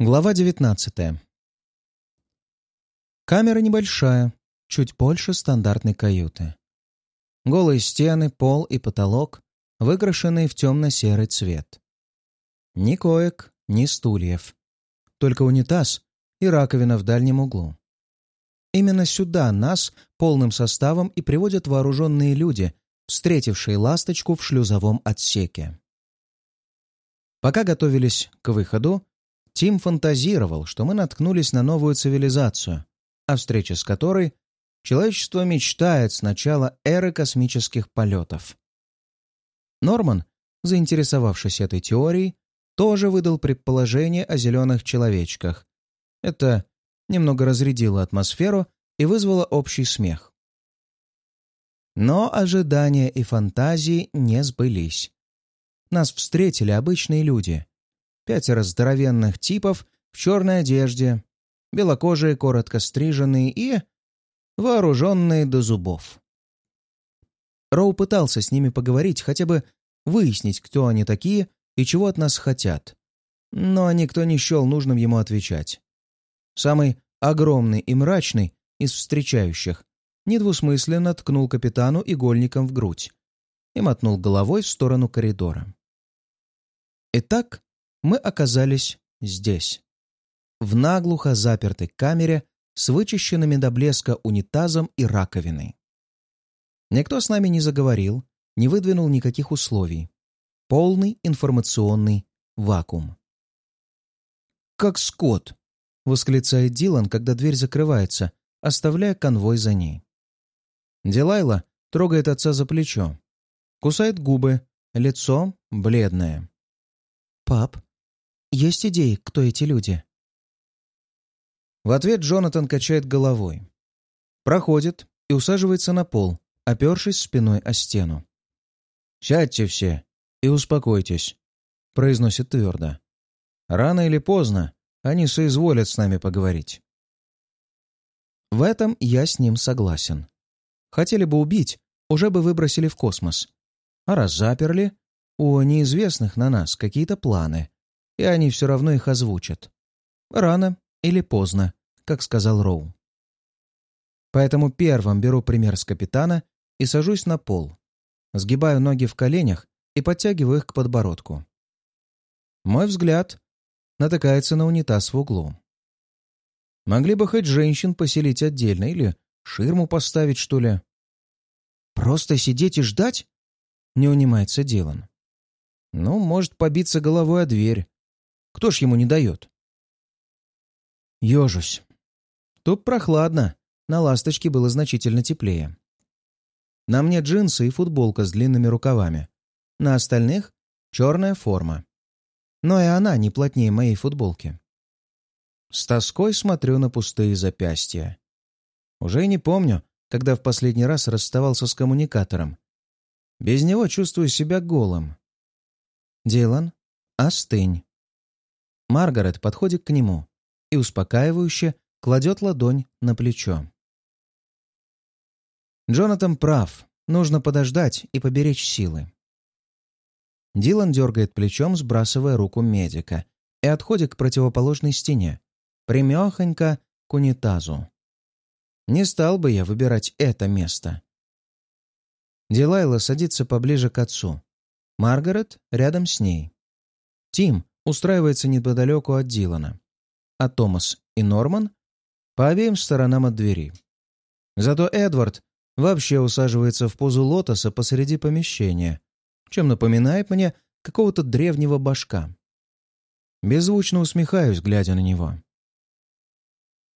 Глава 19 Камера небольшая, чуть больше стандартной каюты. Голые стены, пол и потолок, выкрашенные в темно-серый цвет. Ни коек, ни стульев. Только унитаз и раковина в дальнем углу. Именно сюда нас полным составом и приводят вооруженные люди, встретившие ласточку в шлюзовом отсеке. Пока готовились к выходу, Тим фантазировал, что мы наткнулись на новую цивилизацию, о встрече с которой человечество мечтает с начала эры космических полетов. Норман, заинтересовавшись этой теорией, тоже выдал предположение о зеленых человечках. Это немного разрядило атмосферу и вызвало общий смех. Но ожидания и фантазии не сбылись. Нас встретили обычные люди, пятеро здоровенных типов в черной одежде, белокожие, коротко стриженные и вооруженные до зубов. Роу пытался с ними поговорить, хотя бы выяснить, кто они такие и чего от нас хотят. Но никто не счел нужным ему отвечать. Самый огромный и мрачный из встречающих недвусмысленно ткнул капитану игольником в грудь и мотнул головой в сторону коридора. Итак, мы оказались здесь. В наглухо запертой камере с вычищенными до блеска унитазом и раковиной. Никто с нами не заговорил, не выдвинул никаких условий. Полный информационный вакуум. «Как скот!» — восклицает Дилан, когда дверь закрывается, оставляя конвой за ней. Дилайла трогает отца за плечо. Кусает губы, лицо бледное. «Пап, есть идеи, кто эти люди?» В ответ Джонатан качает головой. Проходит и усаживается на пол, опершись спиной о стену. «Сядьте все и успокойтесь», — произносит твердо. «Рано или поздно они соизволят с нами поговорить». В этом я с ним согласен. Хотели бы убить, уже бы выбросили в космос. А раз заперли, у неизвестных на нас какие-то планы и они все равно их озвучат. Рано или поздно, как сказал Роу. Поэтому первым беру пример с капитана и сажусь на пол. Сгибаю ноги в коленях и подтягиваю их к подбородку. Мой взгляд натыкается на унитаз в углу. Могли бы хоть женщин поселить отдельно или ширму поставить, что ли. «Просто сидеть и ждать?» — не унимается Дилан. «Ну, может, побиться головой о дверь, кто ж ему не дает? Ежусь. Тут прохладно. На ласточке было значительно теплее. На мне джинсы и футболка с длинными рукавами. На остальных — черная форма. Но и она не плотнее моей футболки. С тоской смотрю на пустые запястья. Уже и не помню, когда в последний раз расставался с коммуникатором. Без него чувствую себя голым. «Дилан, остынь». Маргарет подходит к нему и успокаивающе кладет ладонь на плечо. Джонатан прав. Нужно подождать и поберечь силы. Дилан дергает плечом, сбрасывая руку медика, и отходит к противоположной стене, примехонько к унитазу. Не стал бы я выбирать это место. Дилайла садится поближе к отцу. Маргарет рядом с ней. Тим устраивается неподалеку от Дилана, а Томас и Норман по обеим сторонам от двери. Зато Эдвард вообще усаживается в позу лотоса посреди помещения, чем напоминает мне какого-то древнего башка. Беззвучно усмехаюсь, глядя на него.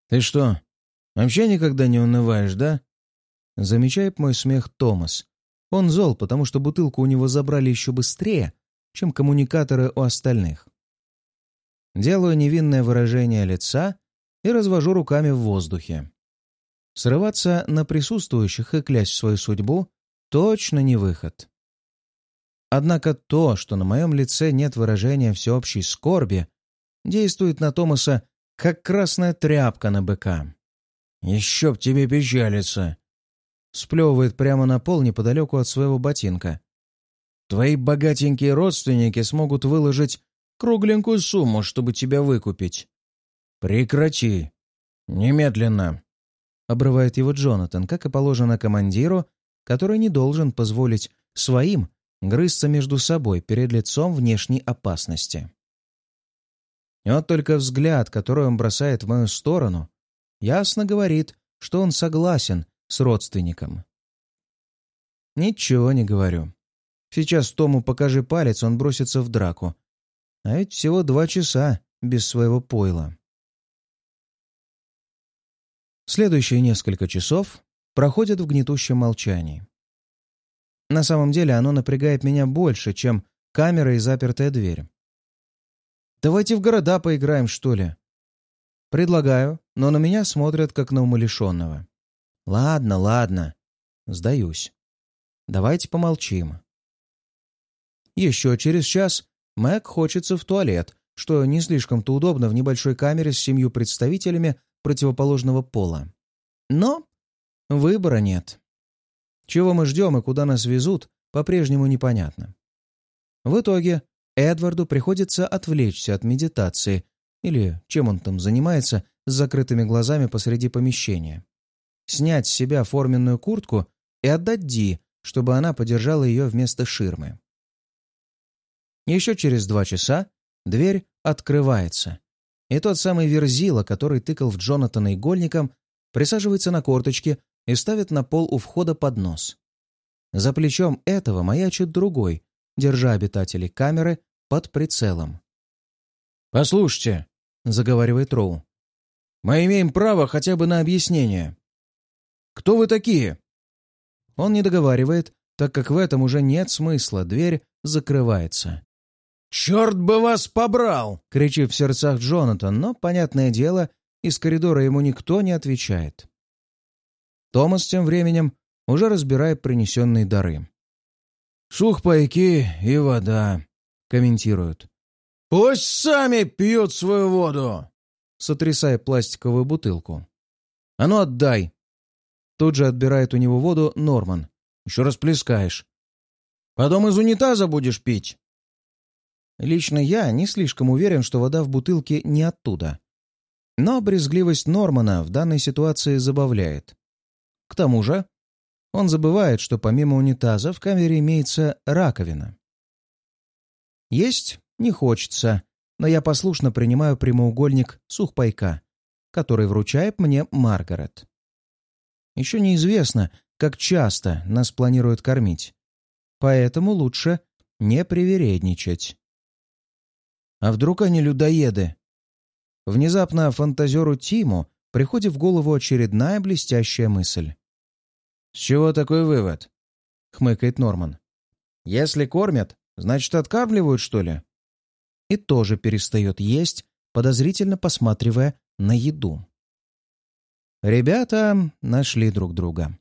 «Ты что, вообще никогда не унываешь, да?» Замечает мой смех Томас. Он зол, потому что бутылку у него забрали еще быстрее, чем коммуникаторы у остальных. Делаю невинное выражение лица и развожу руками в воздухе. Срываться на присутствующих и клясть свою судьбу точно не выход. Однако то, что на моем лице нет выражения всеобщей скорби, действует на Томаса как красная тряпка на быка. «Еще б тебе печалиться!» Сплевывает прямо на пол неподалеку от своего ботинка. «Твои богатенькие родственники смогут выложить кругленькую сумму, чтобы тебя выкупить». «Прекрати! Немедленно!» — обрывает его Джонатан, как и положено командиру, который не должен позволить своим грызться между собой перед лицом внешней опасности. Вот только взгляд, который он бросает в мою сторону, ясно говорит, что он согласен с родственником. Ничего не говорю. Сейчас Тому покажи палец, он бросится в драку. А ведь всего два часа без своего пойла. Следующие несколько часов проходят в гнетущем молчании. На самом деле оно напрягает меня больше, чем камера и запертая дверь. «Давайте в города поиграем, что ли?» Предлагаю, но на меня смотрят как на умалишенного. «Ладно, ладно. Сдаюсь. Давайте помолчим». Еще через час Мэг хочется в туалет, что не слишком-то удобно в небольшой камере с семью представителями противоположного пола. Но выбора нет. Чего мы ждем и куда нас везут, по-прежнему непонятно. В итоге Эдварду приходится отвлечься от медитации, или чем он там занимается, с закрытыми глазами посреди помещения. Снять с себя форменную куртку и отдать Ди, чтобы она подержала ее вместо ширмы. Еще через два часа дверь открывается, и тот самый Верзила, который тыкал в Джонатана игольником, присаживается на корточки и ставит на пол у входа поднос. За плечом этого маячит другой, держа обитателей камеры под прицелом. «Послушайте», — заговаривает Роу, — «мы имеем право хотя бы на объяснение. Кто вы такие?» Он не договаривает, так как в этом уже нет смысла, дверь закрывается. «Черт бы вас побрал!» — кричит в сердцах Джонатан, но, понятное дело, из коридора ему никто не отвечает. Томас тем временем уже разбирает принесенные дары. «Сухпайки и вода», — комментируют. «Пусть сами пьют свою воду!» сотрясая пластиковую бутылку. «А ну отдай!» Тут же отбирает у него воду Норман. «Еще раз плескаешь. Потом из унитаза будешь пить!» Лично я не слишком уверен, что вода в бутылке не оттуда. Но брезгливость Нормана в данной ситуации забавляет. К тому же, он забывает, что помимо унитаза в камере имеется раковина. Есть не хочется, но я послушно принимаю прямоугольник сухпайка, который вручает мне Маргарет. Еще неизвестно, как часто нас планируют кормить, поэтому лучше не привередничать. А вдруг они людоеды? Внезапно фантазеру Тиму приходит в голову очередная блестящая мысль. «С чего такой вывод?» — хмыкает Норман. «Если кормят, значит, откармливают, что ли?» И тоже перестает есть, подозрительно посматривая на еду. Ребята нашли друг друга.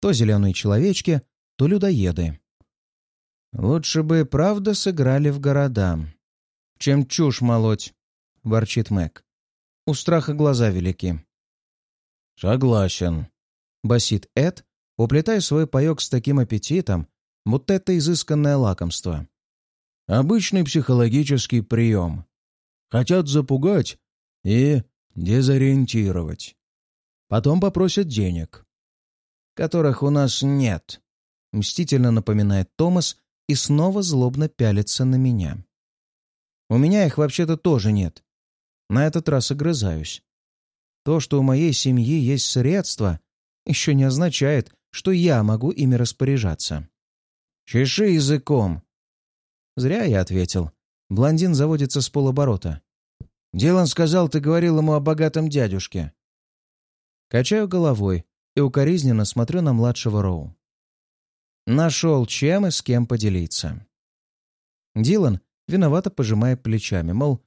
То зеленые человечки, то людоеды. Лучше бы правда сыграли в города чем чушь молоть», — ворчит Мэг. У страха глаза велики. «Согласен», — басит Эд, уплетая свой паек с таким аппетитом, будто это изысканное лакомство. «Обычный психологический прием. Хотят запугать и дезориентировать. Потом попросят денег, которых у нас нет», — мстительно напоминает Томас и снова злобно пялится на меня. У меня их вообще-то тоже нет. На этот раз огрызаюсь. То, что у моей семьи есть средства, еще не означает, что я могу ими распоряжаться. «Чеши языком!» Зря я ответил. Блондин заводится с полоборота. «Дилан сказал, ты говорил ему о богатом дядюшке». Качаю головой и укоризненно смотрю на младшего Роу. Нашел, чем и с кем поделиться. Дилан виновато пожимая плечами, мол,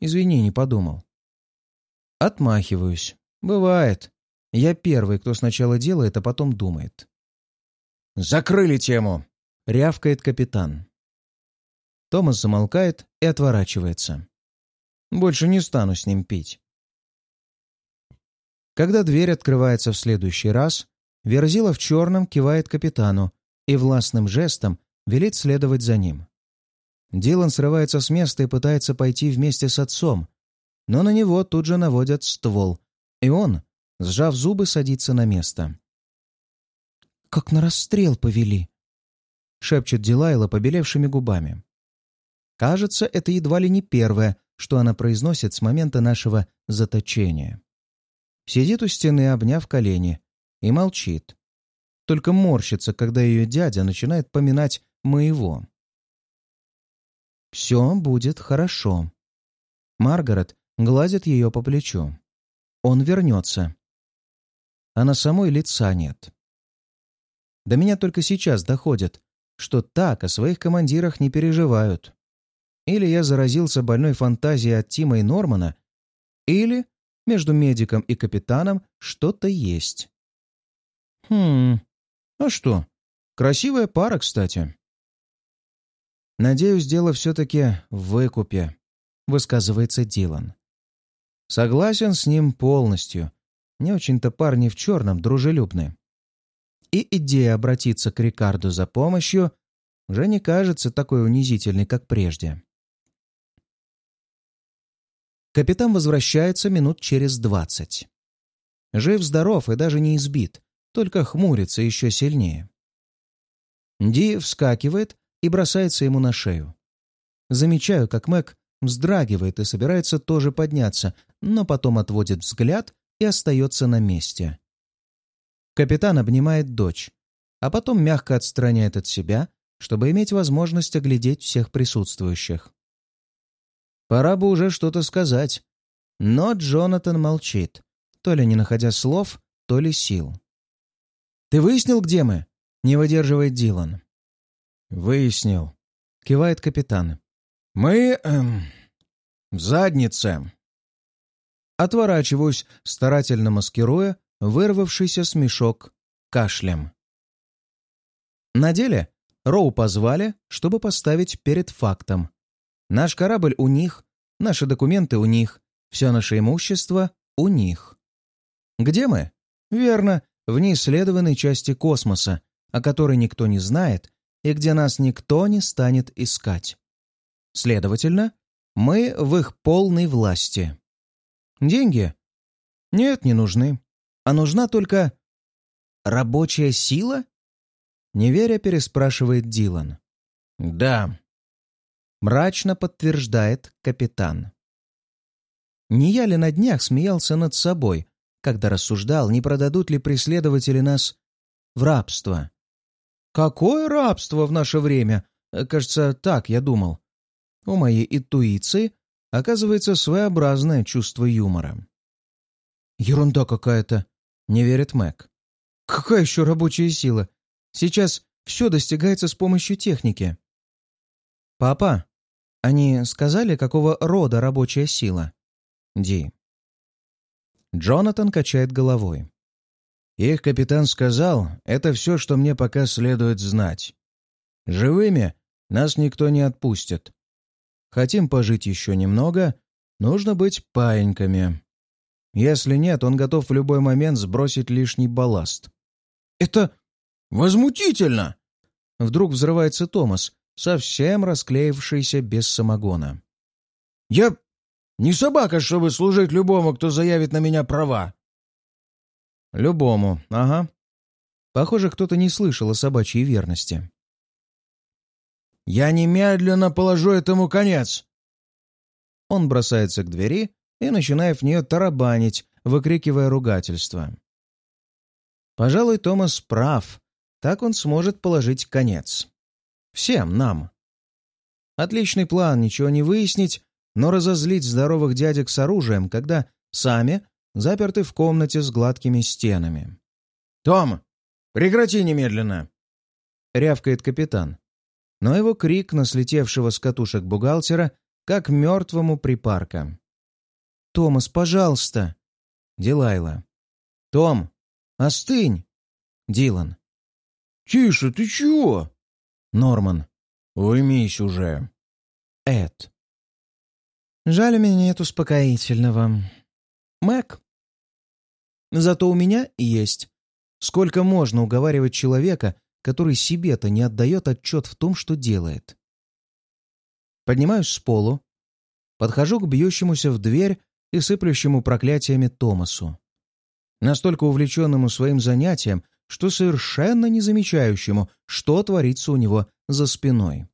извини, не подумал. Отмахиваюсь. Бывает. Я первый, кто сначала делает, а потом думает. «Закрыли тему!» — рявкает капитан. Томас замолкает и отворачивается. Больше не стану с ним пить. Когда дверь открывается в следующий раз, Верзила в черном кивает капитану и властным жестом велит следовать за ним. Дилан срывается с места и пытается пойти вместе с отцом, но на него тут же наводят ствол, и он, сжав зубы, садится на место. «Как на расстрел повели!» — шепчет Дилайла побелевшими губами. Кажется, это едва ли не первое, что она произносит с момента нашего заточения. Сидит у стены, обняв колени, и молчит. Только морщится, когда ее дядя начинает поминать моего. «Все будет хорошо». Маргарет гладит ее по плечу. «Он вернется». А на самой лица нет. До меня только сейчас доходит, что так о своих командирах не переживают. Или я заразился больной фантазией от Тима и Нормана, или между медиком и капитаном что-то есть. Хм, а что? Красивая пара, кстати. Надеюсь, дело все-таки в выкупе, высказывается Дилан. Согласен с ним полностью. Не очень-то парни в черном дружелюбны. И идея обратиться к Рикарду за помощью уже не кажется такой унизительной, как прежде. Капитан возвращается минут через двадцать. Жив-здоров и даже не избит, только хмурится еще сильнее. Ди вскакивает и бросается ему на шею. Замечаю, как Мэг вздрагивает и собирается тоже подняться, но потом отводит взгляд и остается на месте. Капитан обнимает дочь, а потом мягко отстраняет от себя, чтобы иметь возможность оглядеть всех присутствующих. Пора бы уже что-то сказать. Но Джонатан молчит, то ли не находя слов, то ли сил. «Ты выяснил, где мы?» — не выдерживает Дилан. «Выяснил», — кивает капитан. «Мы... Эм, в заднице». Отворачиваюсь, старательно маскируя вырвавшийся смешок кашлем. На деле Роу позвали, чтобы поставить перед фактом. Наш корабль у них, наши документы у них, все наше имущество у них. Где мы? Верно, в неисследованной части космоса, о которой никто не знает и где нас никто не станет искать. Следовательно, мы в их полной власти. Деньги? Нет, не нужны. А нужна только рабочая сила? Неверя переспрашивает Дилан. Да, мрачно подтверждает капитан. Не я ли на днях смеялся над собой, когда рассуждал, не продадут ли преследователи нас в рабство? Какое рабство в наше время? Кажется, так я думал. У моей интуиции оказывается своеобразное чувство юмора. «Ерунда какая-то», — не верит Мэг. «Какая еще рабочая сила? Сейчас все достигается с помощью техники». «Папа, они сказали, какого рода рабочая сила?» «Ди». Джонатан качает головой. «Их капитан сказал, это все, что мне пока следует знать. Живыми нас никто не отпустит. Хотим пожить еще немного, нужно быть паиньками. Если нет, он готов в любой момент сбросить лишний балласт». «Это возмутительно!» Вдруг взрывается Томас, совсем расклеившийся без самогона. «Я не собака, чтобы служить любому, кто заявит на меня права!» «Любому, ага. Похоже, кто-то не слышал о собачьей верности». «Я немедленно положу этому конец!» Он бросается к двери и начинает в нее тарабанить, выкрикивая ругательство. Пожалуй, Томас прав. Так он сможет положить конец. Всем нам. Отличный план, ничего не выяснить, но разозлить здоровых дядек с оружием, когда сами заперты в комнате с гладкими стенами. «Том, прекрати немедленно!» — рявкает капитан. Но его крик на слетевшего с катушек бухгалтера как мертвому припарка. «Томас, пожалуйста!» Дилайла. «Том, остынь!» Дилан. «Тише, ты чего?» Норман. «Уймись уже». Эд. Жаль, у меня нет успокоительного. Мэг. Зато у меня есть. Сколько можно уговаривать человека, который себе-то не отдает отчет в том, что делает? Поднимаюсь с полу, подхожу к бьющемуся в дверь и сыплющему проклятиями Томасу. Настолько увлеченному своим занятием, что совершенно не замечающему, что творится у него за спиной.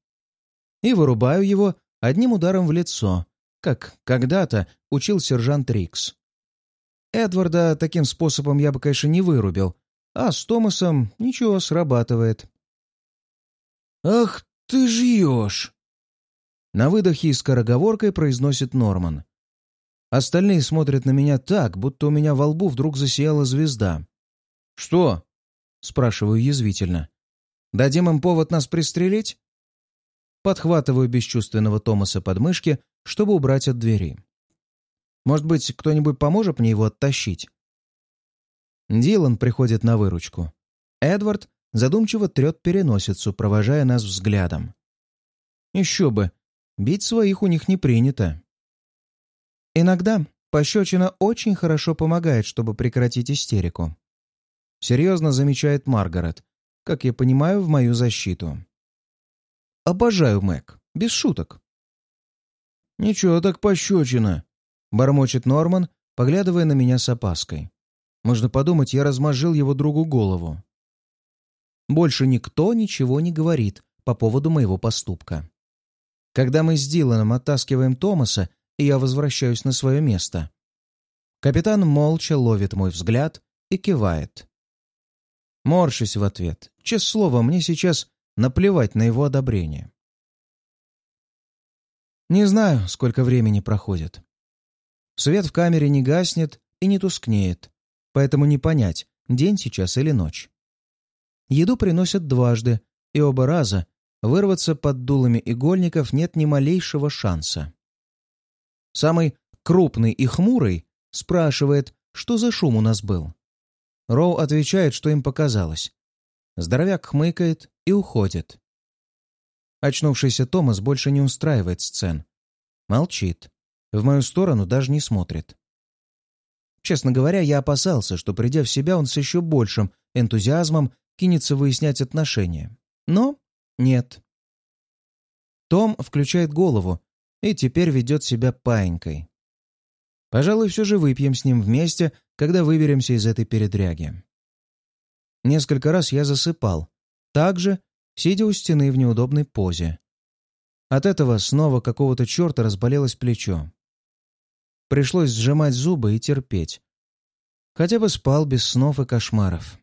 И вырубаю его одним ударом в лицо, как когда-то учил сержант Рикс. Эдварда таким способом я бы, конечно, не вырубил, а с Томасом ничего срабатывает. «Ах ты жьешь!» На выдохе и скороговоркой произносит Норман. Остальные смотрят на меня так, будто у меня во лбу вдруг засияла звезда. «Что?» — спрашиваю язвительно. «Дадим им повод нас пристрелить?» Подхватываю бесчувственного Томаса под мышки, чтобы убрать от двери. Может быть, кто-нибудь поможет мне его оттащить? Дилан приходит на выручку. Эдвард задумчиво трет переносицу, провожая нас взглядом. Еще бы, бить своих у них не принято. Иногда пощечина очень хорошо помогает, чтобы прекратить истерику. Серьезно замечает Маргарет, как я понимаю, в мою защиту. Обожаю Мэг, без шуток. «Ничего так пощечина», — бормочет Норман, поглядывая на меня с опаской. Можно подумать, я размозжил его другу голову. Больше никто ничего не говорит по поводу моего поступка. Когда мы с Диланом оттаскиваем Томаса, и я возвращаюсь на свое место, капитан молча ловит мой взгляд и кивает. Морщусь в ответ. Честное слово, мне сейчас наплевать на его одобрение. Не знаю, сколько времени проходит. Свет в камере не гаснет и не тускнеет, поэтому не понять, день сейчас или ночь. Еду приносят дважды, и оба раза вырваться под дулами игольников нет ни малейшего шанса. Самый крупный и хмурый спрашивает, что за шум у нас был. Роу отвечает, что им показалось. Здоровяк хмыкает и уходит. Очнувшийся Томас больше не устраивает сцен. Молчит. В мою сторону даже не смотрит. Честно говоря, я опасался, что, придя в себя, он с еще большим энтузиазмом кинется выяснять отношения. Но нет. Том включает голову и теперь ведет себя паинькой. Пожалуй, все же выпьем с ним вместе, когда выберемся из этой передряги. Несколько раз я засыпал, также сидя у стены в неудобной позе. От этого снова какого-то черта разболелось плечо. Пришлось сжимать зубы и терпеть. Хотя бы спал без снов и кошмаров.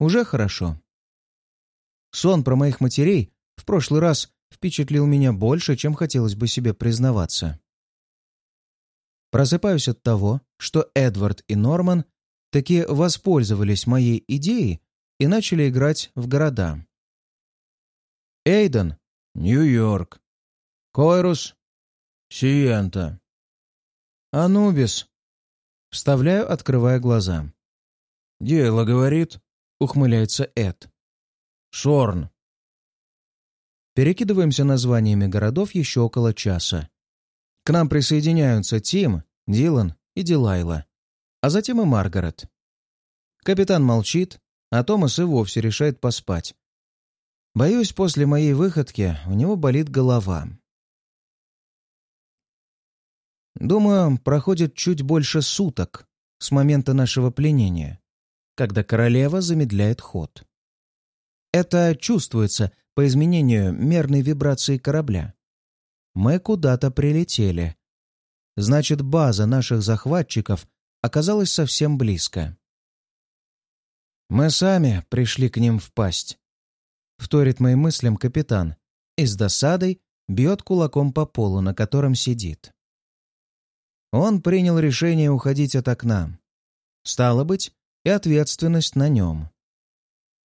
Уже хорошо. Сон про моих матерей в прошлый раз впечатлил меня больше, чем хотелось бы себе признаваться. Просыпаюсь от того, что Эдвард и Норман таки воспользовались моей идеей и начали играть в города. Эйден — Нью-Йорк. Койрус — Сиента. Анубис. Вставляю, открывая глаза. «Дело, — говорит, — ухмыляется Эд. Шорн. Перекидываемся названиями городов еще около часа. К нам присоединяются Тим, Дилан и Дилайла, а затем и Маргарет. Капитан молчит, а Томас и вовсе решает поспать. Боюсь, после моей выходки у него болит голова. Думаю, проходит чуть больше суток с момента нашего пленения, когда королева замедляет ход. Это чувствуется по изменению мерной вибрации корабля. Мы куда-то прилетели. Значит, база наших захватчиков оказалась совсем близко. Мы сами пришли к ним в пасть. Вторит моим мыслям капитан и с досадой бьет кулаком по полу, на котором сидит. Он принял решение уходить от окна. Стало быть, и ответственность на нем.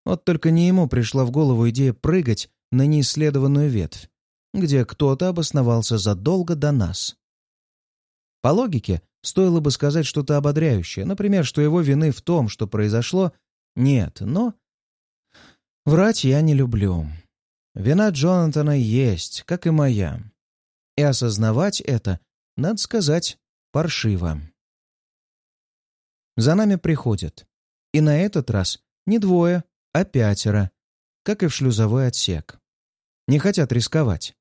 Вот только не ему пришла в голову идея прыгать на неисследованную ветвь, где кто-то обосновался задолго до нас. По логике, стоило бы сказать что-то ободряющее, например, что его вины в том, что произошло, нет, но... Врать я не люблю. Вина Джонатана есть, как и моя. И осознавать это, надо сказать, паршиво. За нами приходят. И на этот раз не двое, а пятеро, как и в шлюзовой отсек. Не хотят рисковать.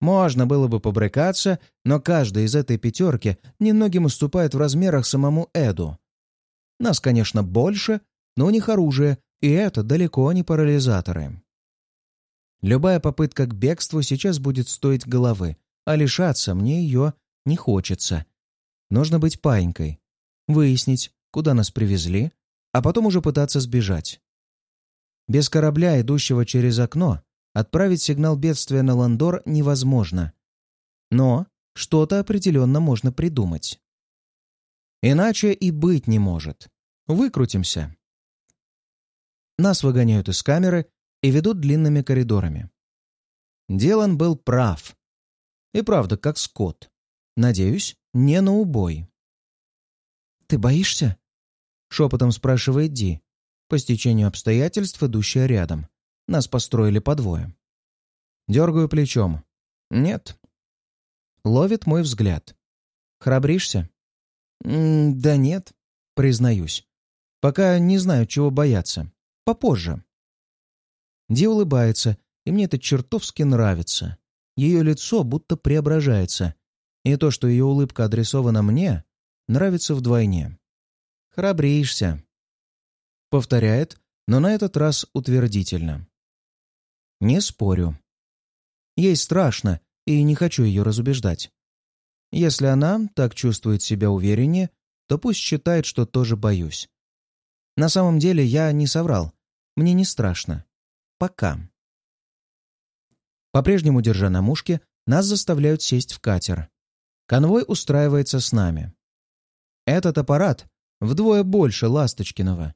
Можно было бы побрыкаться, но каждый из этой пятерки немногим уступает в размерах самому Эду. Нас, конечно, больше, но у них оружие, и это далеко не парализаторы. Любая попытка к бегству сейчас будет стоить головы, а лишаться мне ее не хочется. Нужно быть паинькой, выяснить, куда нас привезли, а потом уже пытаться сбежать. Без корабля, идущего через окно, Отправить сигнал бедствия на Ландор невозможно. Но что-то определенно можно придумать. Иначе и быть не может. Выкрутимся. Нас выгоняют из камеры и ведут длинными коридорами. Делан был прав. И правда, как скот. Надеюсь, не на убой. «Ты боишься?» — шепотом спрашивает Ди, по стечению обстоятельств, идущая рядом. Нас построили по двое. Дергаю плечом. Нет. Ловит мой взгляд. Храбришься? М да нет, признаюсь. Пока не знаю, чего бояться. Попозже. Ди улыбается, и мне это чертовски нравится. Ее лицо будто преображается. И то, что ее улыбка адресована мне, нравится вдвойне. «Храбришься», — повторяет, но на этот раз утвердительно. Не спорю. Ей страшно, и не хочу ее разубеждать. Если она так чувствует себя увереннее, то пусть считает, что тоже боюсь. На самом деле я не соврал. Мне не страшно. Пока. По-прежнему, держа на мушке, нас заставляют сесть в катер. Конвой устраивается с нами. Этот аппарат вдвое больше Ласточкиного.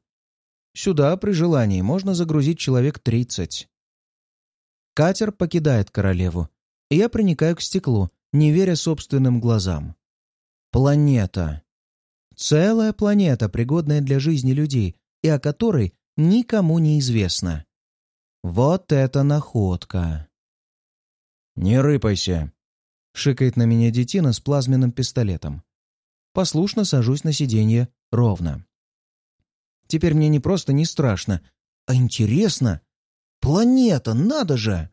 Сюда, при желании, можно загрузить человек тридцать. Катер покидает королеву, и я проникаю к стеклу, не веря собственным глазам. Планета. Целая планета, пригодная для жизни людей, и о которой никому не известно. Вот это находка! «Не рыпайся!» — шикает на меня детина с плазменным пистолетом. Послушно сажусь на сиденье ровно. Теперь мне не просто не страшно, а интересно, Планета, надо же!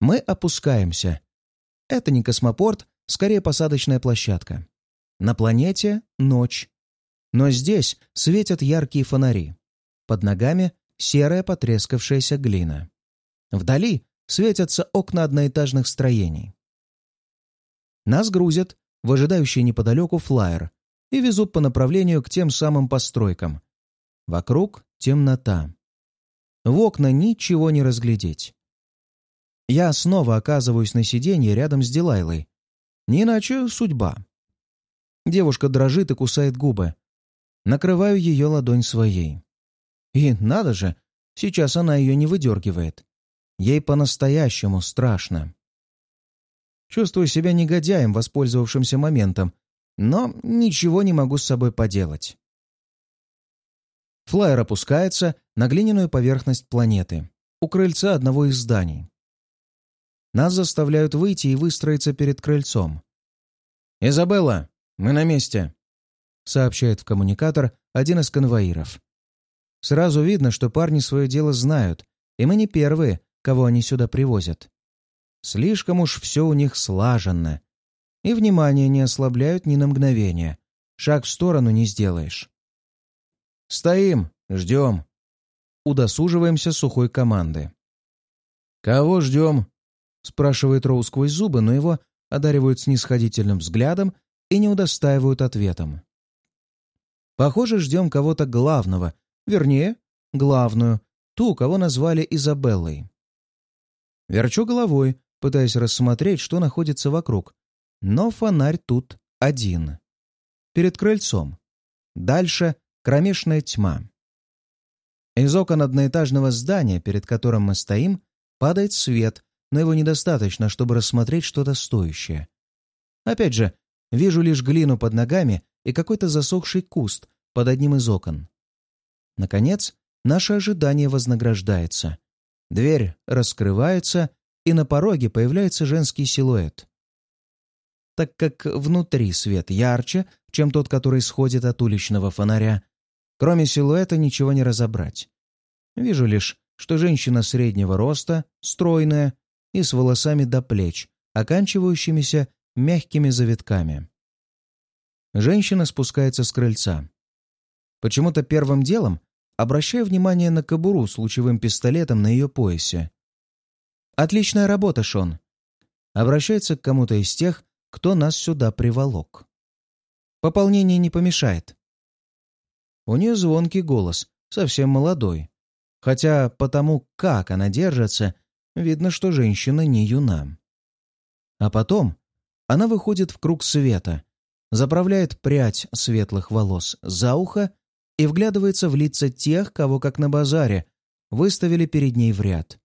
Мы опускаемся. Это не космопорт, скорее посадочная площадка. На планете ночь. Но здесь светят яркие фонари. Под ногами серая потрескавшаяся глина. Вдали светятся окна одноэтажных строений. Нас грузят в ожидающий неподалеку флайер и везут по направлению к тем самым постройкам. Вокруг темнота. В окна ничего не разглядеть. Я снова оказываюсь на сиденье рядом с Дилайлой. Не иначе судьба. Девушка дрожит и кусает губы. Накрываю ее ладонь своей. И, надо же, сейчас она ее не выдергивает. Ей по-настоящему страшно. Чувствую себя негодяем, воспользовавшимся моментом, но ничего не могу с собой поделать. Флайер опускается на глиняную поверхность планеты, у крыльца одного из зданий. Нас заставляют выйти и выстроиться перед крыльцом. «Изабелла, мы на месте», — сообщает в коммуникатор один из конвоиров. Сразу видно, что парни свое дело знают, и мы не первые, кого они сюда привозят. Слишком уж все у них слаженно. И внимание не ослабляют ни на мгновение. Шаг в сторону не сделаешь. «Стоим, ждем». Удосуживаемся сухой команды. «Кого ждем?» — спрашивает Роу сквозь зубы, но его одаривают снисходительным взглядом и не удостаивают ответом. Похоже, ждем кого-то главного, вернее, главную, ту, кого назвали Изабеллой. Верчу головой, пытаясь рассмотреть, что находится вокруг, но фонарь тут один. Перед крыльцом. Дальше Кромешная тьма. Из окон одноэтажного здания, перед которым мы стоим, падает свет, но его недостаточно, чтобы рассмотреть что-то стоящее. Опять же, вижу лишь глину под ногами и какой-то засохший куст под одним из окон. Наконец, наше ожидание вознаграждается. Дверь раскрывается, и на пороге появляется женский силуэт. Так как внутри свет ярче, чем тот, который сходит от уличного фонаря, Кроме силуэта ничего не разобрать. Вижу лишь, что женщина среднего роста, стройная и с волосами до плеч, оканчивающимися мягкими завитками. Женщина спускается с крыльца. Почему-то первым делом обращаю внимание на кобуру с лучевым пистолетом на ее поясе. «Отличная работа, Шон!» Обращается к кому-то из тех, кто нас сюда приволок. «Пополнение не помешает». У нее звонкий голос, совсем молодой. Хотя потому, как она держится, видно, что женщина не юна. А потом она выходит в круг света, заправляет прядь светлых волос за ухо и вглядывается в лица тех, кого, как на базаре, выставили перед ней в ряд.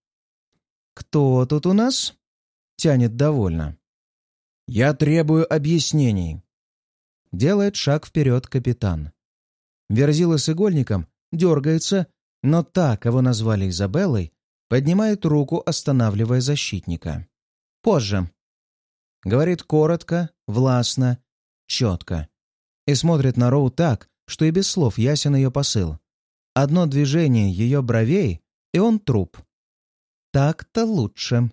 «Кто тут у нас?» — тянет довольно. «Я требую объяснений», — делает шаг вперед капитан. Верзила с игольником дергается, но та, кого назвали Изабеллой, поднимает руку, останавливая защитника. «Позже», Говорит коротко, властно, четко. И смотрит на Роу так, что и без слов ясен ее посыл. Одно движение ее бровей, и он труп. Так-то лучше.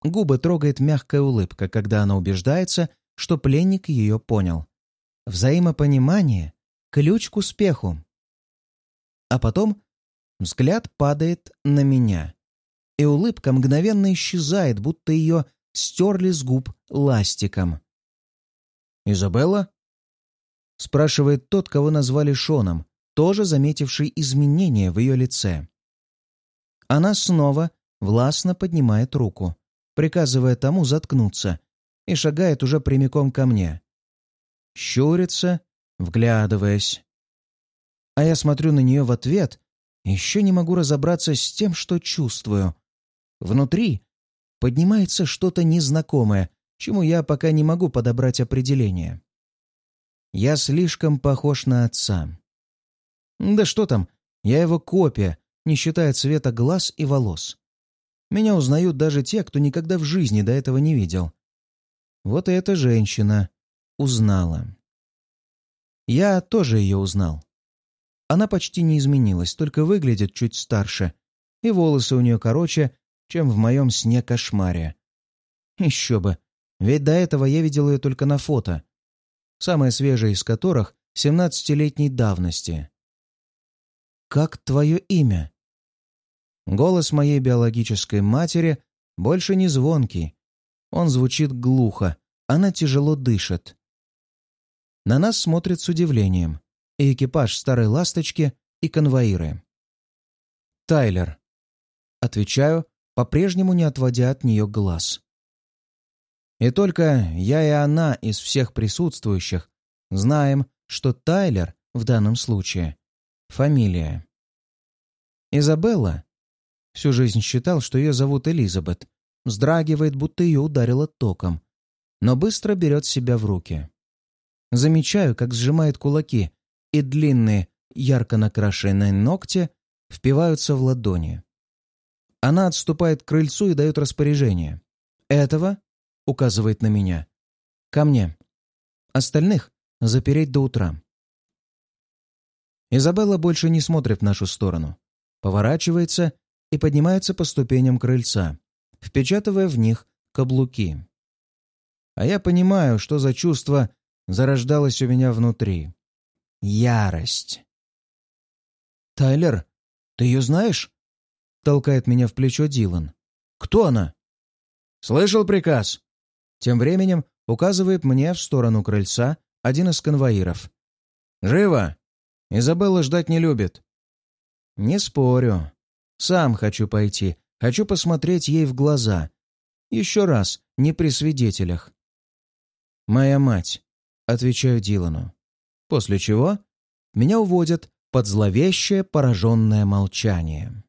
Губы трогает мягкая улыбка, когда она убеждается, что пленник ее понял. Взаимопонимание — ключ к успеху. А потом взгляд падает на меня, и улыбка мгновенно исчезает, будто ее стерли с губ ластиком. «Изабелла?» — спрашивает тот, кого назвали Шоном, тоже заметивший изменения в ее лице. Она снова властно поднимает руку, приказывая тому заткнуться, и шагает уже прямиком ко мне. Щурится, вглядываясь. А я смотрю на нее в ответ, еще не могу разобраться с тем, что чувствую. Внутри поднимается что-то незнакомое, чему я пока не могу подобрать определение. Я слишком похож на отца. Да что там, я его копия, не считая цвета глаз и волос. Меня узнают даже те, кто никогда в жизни до этого не видел. Вот и эта женщина узнала. Я тоже ее узнал. Она почти не изменилась, только выглядит чуть старше, и волосы у нее короче, чем в моем сне-кошмаре. Еще бы, ведь до этого я видел ее только на фото, самое свежее из которых — семнадцатилетней давности. «Как твое имя?» Голос моей биологической матери больше не звонкий. Он звучит глухо, она тяжело дышит. На нас смотрят с удивлением и экипаж старой ласточки, и конвоиры. «Тайлер». Отвечаю, по-прежнему не отводя от нее глаз. И только я и она из всех присутствующих знаем, что Тайлер в данном случае — фамилия. Изабелла всю жизнь считал, что ее зовут Элизабет, вздрагивает, будто ее ударило током, но быстро берет себя в руки. Замечаю, как сжимает кулаки, и длинные, ярко накрашенные ногти впиваются в ладони. Она отступает к крыльцу и дает распоряжение. «Этого», — указывает на меня, — «ко мне. Остальных запереть до утра». Изабелла больше не смотрит в нашу сторону. Поворачивается и поднимается по ступеням крыльца, впечатывая в них каблуки. А я понимаю, что за чувство зарождалось у меня внутри. Ярость. «Тайлер, ты ее знаешь?» — толкает меня в плечо Дилан. «Кто она?» «Слышал приказ?» Тем временем указывает мне в сторону крыльца один из конвоиров. «Живо! Изабелла ждать не любит». «Не спорю. Сам хочу пойти. Хочу посмотреть ей в глаза. Еще раз, не при свидетелях». «Моя мать», — отвечаю Дилану. После чего меня уводят под зловещее пораженное молчание.